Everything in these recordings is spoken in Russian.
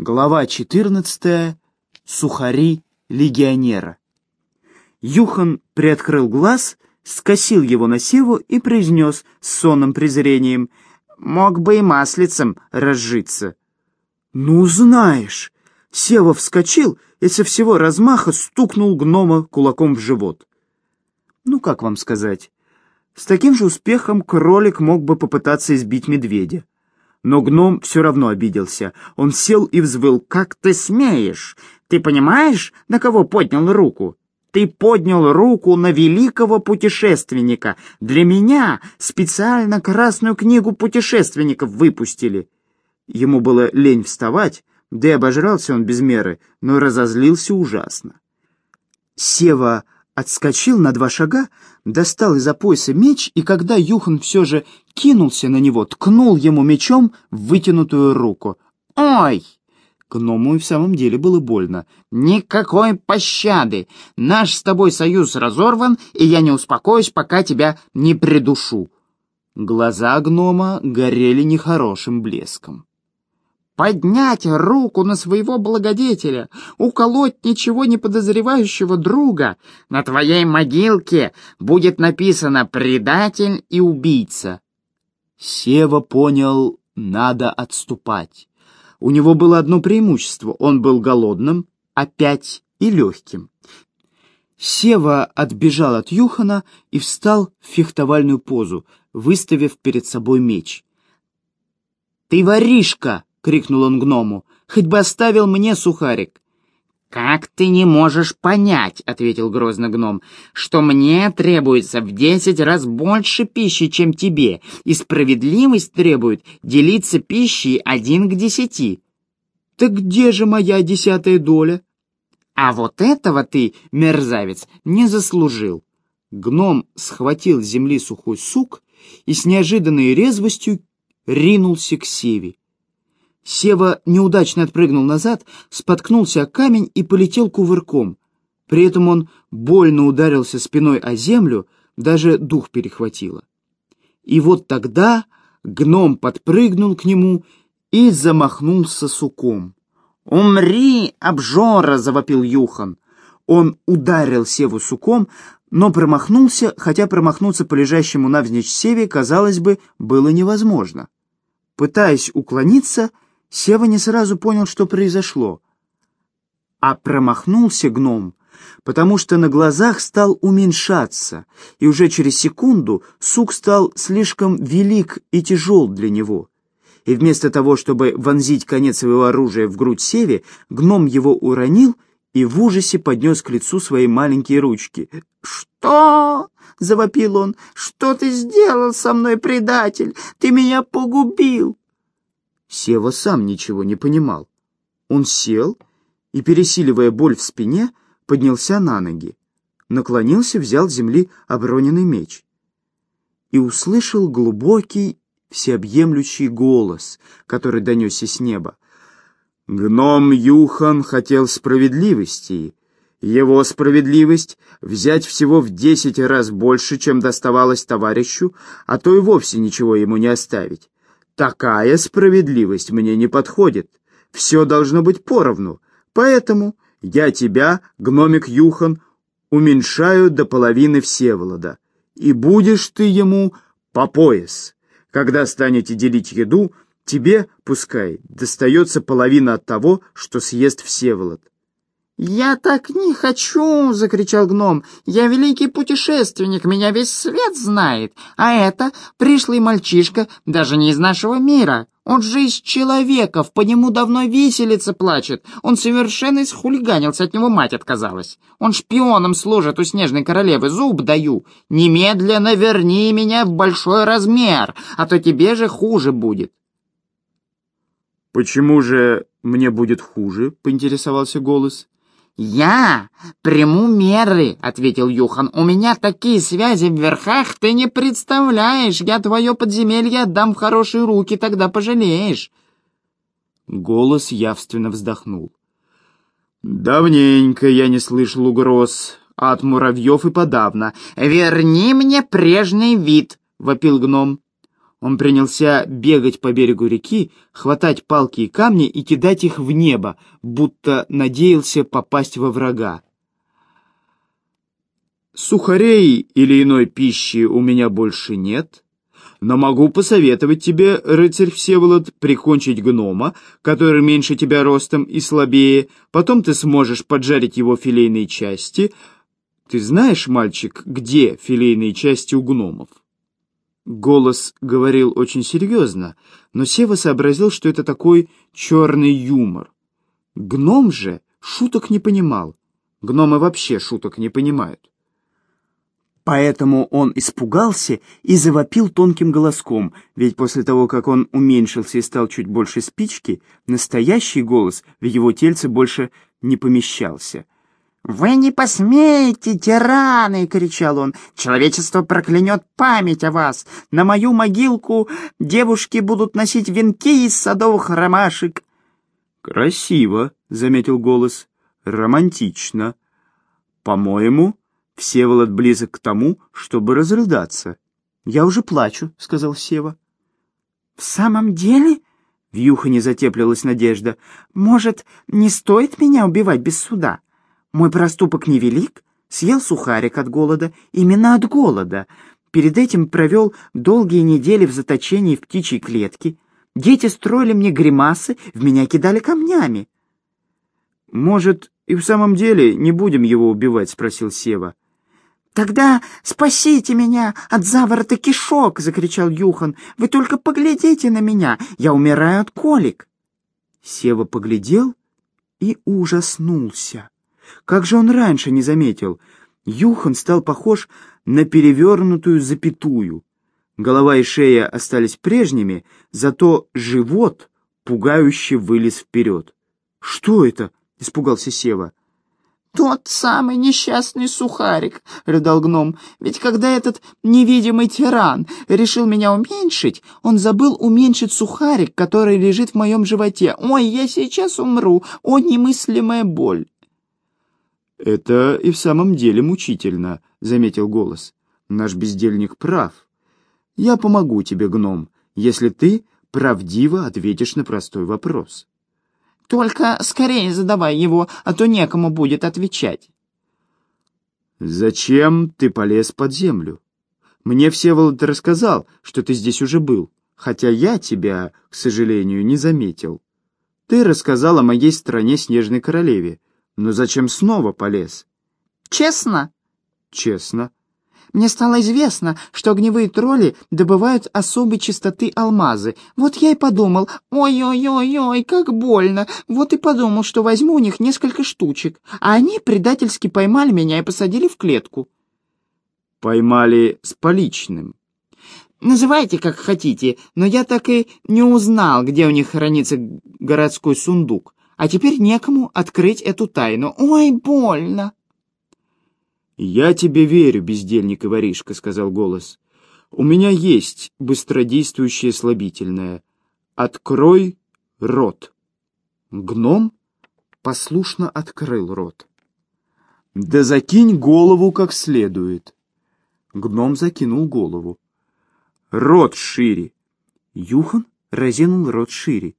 Глава 14. Сухари легионера. Юхан приоткрыл глаз, скосил его на севу и произнес с сонным презрением «Мог бы и маслицем разжиться». «Ну, знаешь!» Сева вскочил и со всего размаха стукнул гнома кулаком в живот. Ну, как вам сказать? С таким же успехом кролик мог бы попытаться избить медведя. Но гном все равно обиделся. Он сел и взвыл. «Как ты смеешь? Ты понимаешь, на кого поднял руку? Ты поднял руку на великого путешественника. Для меня специально красную книгу путешественников выпустили». Ему было лень вставать, да и обожрался он без меры, но разозлился ужасно. Сева отскочил на два шага, достал из-за пояса меч, и когда Юхан все же кинулся на него, ткнул ему мечом в вытянутую руку. «Ой!» Гному и в самом деле было больно. «Никакой пощады! Наш с тобой союз разорван, и я не успокоюсь, пока тебя не придушу!» Глаза гнома горели нехорошим блеском поднять руку на своего благодетеля, уколоть ничего не подозревающего друга, на твоей могилке будет написано «предатель и убийца». Сева понял, надо отступать. У него было одно преимущество — он был голодным, опять и легким. Сева отбежал от Юхана и встал в фехтовальную позу, выставив перед собой меч. «Ты воришка!» — крикнул он гному. «Хоть бы оставил мне сухарик!» «Как ты не можешь понять, — ответил грозно гном, — что мне требуется в десять раз больше пищи, чем тебе, и справедливость требует делиться пищей один к десяти». «Так где же моя десятая доля?» «А вот этого ты, мерзавец, не заслужил». Гном схватил с земли сухой сук и с неожиданной резвостью ринулся к Севе. Сева неудачно отпрыгнул назад, споткнулся о камень и полетел кувырком. При этом он больно ударился спиной о землю, даже дух перехватило. И вот тогда гном подпрыгнул к нему и замахнулся суком. «Умри, обжора!» — завопил Юхан. Он ударил Севу суком, но промахнулся, хотя промахнуться по лежащему навзничь Севе, казалось бы, было невозможно. Пытаясь уклониться, — Сева не сразу понял, что произошло. А промахнулся гном, потому что на глазах стал уменьшаться, и уже через секунду сук стал слишком велик и тяжел для него. И вместо того, чтобы вонзить конец своего оружия в грудь Севе, гном его уронил и в ужасе поднес к лицу свои маленькие ручки. «Что?» — завопил он. «Что ты сделал со мной, предатель? Ты меня погубил!» Сева сам ничего не понимал. Он сел и, пересиливая боль в спине, поднялся на ноги, наклонился, взял с земли оброненный меч и услышал глубокий, всеобъемлющий голос, который донесся с неба. Гном Юхан хотел справедливости. Его справедливость — взять всего в десять раз больше, чем доставалось товарищу, а то и вовсе ничего ему не оставить. Такая справедливость мне не подходит. Все должно быть поровну. Поэтому я тебя, гномик Юхан, уменьшаю до половины Всеволода. И будешь ты ему по пояс. Когда станете делить еду, тебе, пускай, достается половина от того, что съест Всеволод. «Я так не хочу!» — закричал гном. «Я великий путешественник, меня весь свет знает, а это пришлый мальчишка, даже не из нашего мира. Он же из человеков, по нему давно виселица плачет. Он совершенно исхулиганился, от него мать отказалась. Он шпионом служит у снежной королевы, зуб даю. Немедленно верни меня в большой размер, а то тебе же хуже будет». «Почему же мне будет хуже?» — поинтересовался голос. «Я приму меры», — ответил Юхан. «У меня такие связи в верхах, ты не представляешь. Я твое подземелье отдам в хорошие руки, тогда пожалеешь». Голос явственно вздохнул. «Давненько я не слышал угроз, от муравьев и подавно. Верни мне прежний вид», — вопил гном. Он принялся бегать по берегу реки, хватать палки и камни и кидать их в небо, будто надеялся попасть во врага. Сухарей или иной пищи у меня больше нет, но могу посоветовать тебе, рыцарь Всеволод, прикончить гнома, который меньше тебя ростом и слабее, потом ты сможешь поджарить его филейные части. Ты знаешь, мальчик, где филейные части у гномов? Голос говорил очень серьезно, но Сева сообразил, что это такой черный юмор. Гном же шуток не понимал. Гномы вообще шуток не понимают. Поэтому он испугался и завопил тонким голоском, ведь после того, как он уменьшился и стал чуть больше спички, настоящий голос в его тельце больше не помещался. «Вы не посмеете, тираны!» — кричал он. «Человечество проклянет память о вас! На мою могилку девушки будут носить венки из садовых ромашек!» «Красиво!» — заметил голос. «Романтично! По-моему, Всеволод близок к тому, чтобы разрыдаться. «Я уже плачу», — сказал Сева. «В самом деле?» — в Юхане затеплилась надежда. «Может, не стоит меня убивать без суда? Мой проступок невелик, съел сухарик от голода, именно от голода. Перед этим провел долгие недели в заточении в птичьей клетке. Дети строили мне гримасы, в меня кидали камнями». «Может, и в самом деле не будем его убивать?» — спросил Сева. «Тогда спасите меня от заворота кишок!» — закричал Юхан. «Вы только поглядите на меня! Я умираю от колик!» Сева поглядел и ужаснулся. Как же он раньше не заметил? Юхан стал похож на перевернутую запятую. Голова и шея остались прежними, зато живот пугающе вылез вперед. «Что это?» — испугался Сева. «Тот самый несчастный сухарик», — рыдал гном. «Ведь когда этот невидимый тиран решил меня уменьшить, он забыл уменьшить сухарик, который лежит в моем животе. Ой, я сейчас умру! О, немыслимая боль!» «Это и в самом деле мучительно», — заметил голос. «Наш бездельник прав. Я помогу тебе, гном, если ты правдиво ответишь на простой вопрос». Только скорее задавай его, а то некому будет отвечать. «Зачем ты полез под землю? Мне Всеволод рассказал, что ты здесь уже был, хотя я тебя, к сожалению, не заметил. Ты рассказал о моей стране Снежной Королеве, но зачем снова полез?» «Честно?» «Честно. Мне стало известно, что огневые тролли добывают особой чистоты алмазы. Вот я и подумал, ой-ой-ой-ой, как больно. Вот и подумал, что возьму у них несколько штучек. А они предательски поймали меня и посадили в клетку. Поймали с поличным. Называйте, как хотите, но я так и не узнал, где у них хранится городской сундук. А теперь некому открыть эту тайну. Ой, больно. «Я тебе верю, бездельник и воришка», — сказал голос. «У меня есть быстродействующее слабительное. Открой рот». Гном послушно открыл рот. «Да закинь голову как следует». Гном закинул голову. «Рот шире!» Юхан разинул рот шире.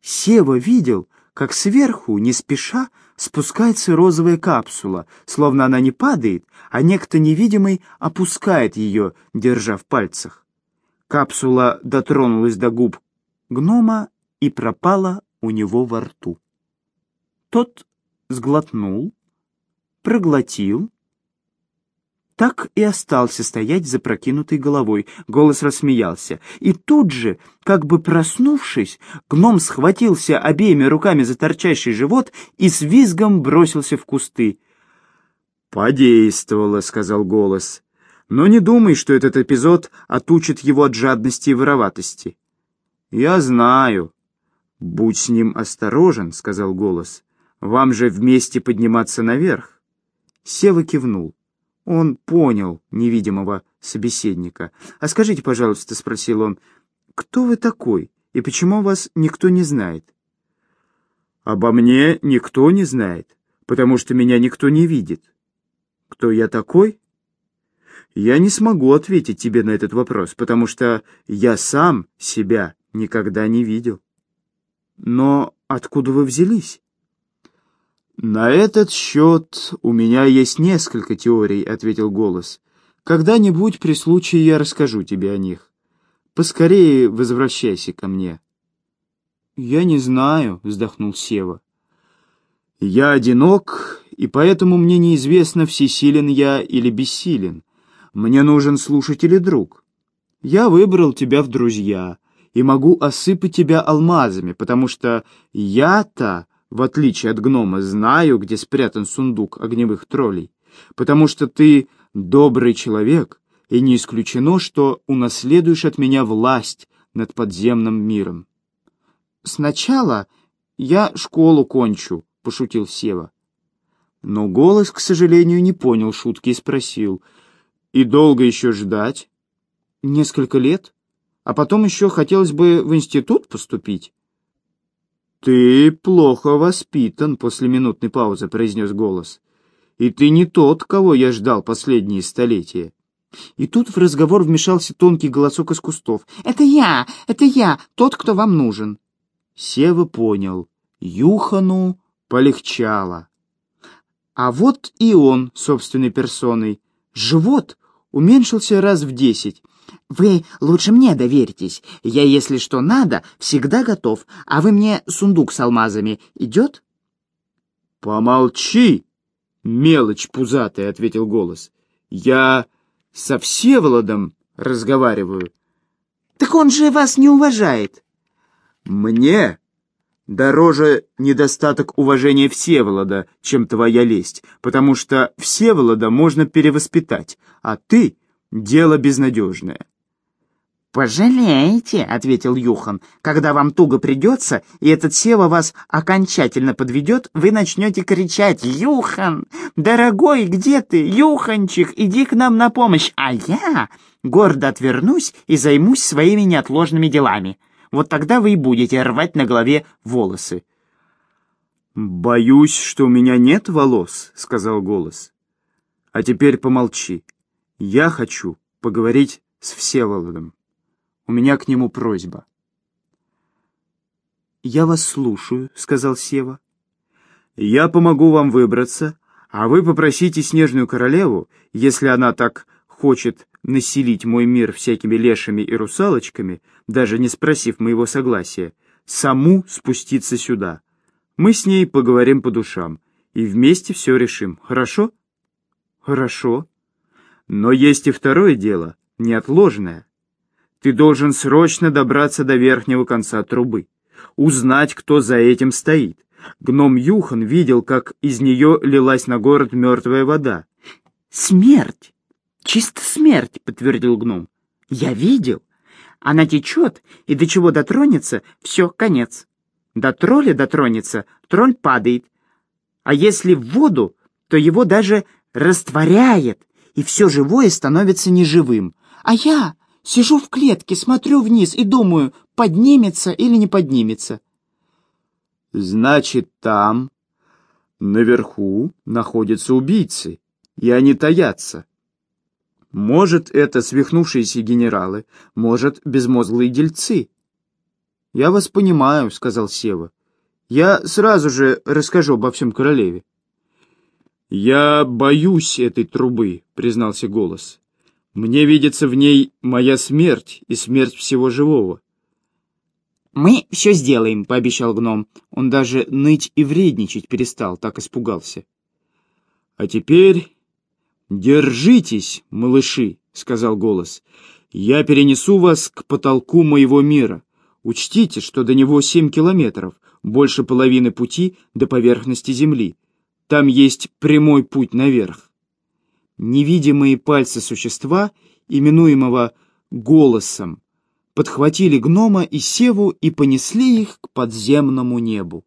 Сева видел, как сверху, не спеша, спускается розовая капсула, словно она не падает, а некто невидимый опускает ее, держа в пальцах. Капсула дотронулась до губ гнома и пропала у него во рту. Тот сглотнул, проглотил, так и остался стоять за прокинутой головой. Голос рассмеялся. И тут же, как бы проснувшись, гном схватился обеими руками за торчащий живот и с визгом бросился в кусты. «Подействовало», — сказал голос. «Но не думай, что этот эпизод отучит его от жадности и вороватости». «Я знаю». «Будь с ним осторожен», — сказал голос. «Вам же вместе подниматься наверх». Сева кивнул. Он понял невидимого собеседника. «А скажите, пожалуйста», — спросил он, — «кто вы такой и почему вас никто не знает?» «Обо мне никто не знает, потому что меня никто не видит. Кто я такой?» Я не смогу ответить тебе на этот вопрос, потому что я сам себя никогда не видел. Но откуда вы взялись? На этот счет у меня есть несколько теорий, ответил голос. Когда-нибудь при случае я расскажу тебе о них. Поскорее возвращайся ко мне. Я не знаю, вздохнул Сева. Я одинок, и поэтому мне неизвестно, всесилен я или бессилен. Мне нужен слушатель и друг. Я выбрал тебя в друзья и могу осыпать тебя алмазами, потому что я-то, в отличие от гнома, знаю, где спрятан сундук огневых троллей, потому что ты добрый человек, и не исключено, что унаследуешь от меня власть над подземным миром. «Сначала я школу кончу», — пошутил Сева. Но голос, к сожалению, не понял шутки и спросил — и долго еще ждать? Несколько лет. А потом еще хотелось бы в институт поступить. «Ты плохо воспитан», — после минутной паузы произнес голос. «И ты не тот, кого я ждал последние столетия». И тут в разговор вмешался тонкий голосок из кустов. «Это я! Это я! Тот, кто вам нужен!» Сева понял. Юхану полегчало. А вот и он собственной персоной. Живот уменьшился раз в десять. «Вы лучше мне доверьтесь. Я, если что надо, всегда готов. А вы мне сундук с алмазами идет?» «Помолчи, мелочь пузатая», — ответил голос. «Я со Всеволодом разговариваю». «Так он же вас не уважает». «Мне дороже недостаток уважения Всеволода, чем твоя лесть, потому что Всеволода можно перевоспитать, а ты — дело безнадежное». «Пожалеете», — ответил Юхан. «Когда вам туго придется, и этот Сева вас окончательно подведет, вы начнете кричать «Юхан! Дорогой, где ты? Юханчик, иди к нам на помощь!» А я гордо отвернусь и займусь своими неотложными делами. Вот тогда вы и будете рвать на голове волосы. «Боюсь, что у меня нет волос», — сказал голос. «А теперь помолчи. Я хочу поговорить с Всеволодом. У меня к нему просьба». «Я вас слушаю», — сказал Сева. «Я помогу вам выбраться, а вы попросите Снежную Королеву, если она так хочет населить мой мир всякими лешами и русалочками, даже не спросив моего согласия, саму спуститься сюда. Мы с ней поговорим по душам и вместе все решим, хорошо? Хорошо. Но есть и второе дело, неотложное. Ты должен срочно добраться до верхнего конца трубы, узнать, кто за этим стоит. Гном Юхан видел, как из нее лилась на город мертвая вода. «Смерть!» «Чисто смерть», — подтвердил гном. «Я видел. Она течет, и до чего дотронется, все, конец. До тролля дотронется, тролль падает. А если в воду, то его даже растворяет, и все живое становится неживым. А я сижу в клетке, смотрю вниз и думаю, поднимется или не поднимется». «Значит, там, наверху, находятся убийцы, и они таятся». Может, это свихнувшиеся генералы, может, безмозглые дельцы. «Я вас понимаю», — сказал Сева. «Я сразу же расскажу обо всем королеве». «Я боюсь этой трубы», — признался голос. «Мне видится в ней моя смерть и смерть всего живого». «Мы все сделаем», — пообещал гном. Он даже ныть и вредничать перестал, так испугался. «А теперь «Держитесь, малыши», — сказал голос. «Я перенесу вас к потолку моего мира. Учтите, что до него семь километров, больше половины пути до поверхности Земли. Там есть прямой путь наверх». Невидимые пальцы существа, именуемого голосом, подхватили гнома и севу и понесли их к подземному небу.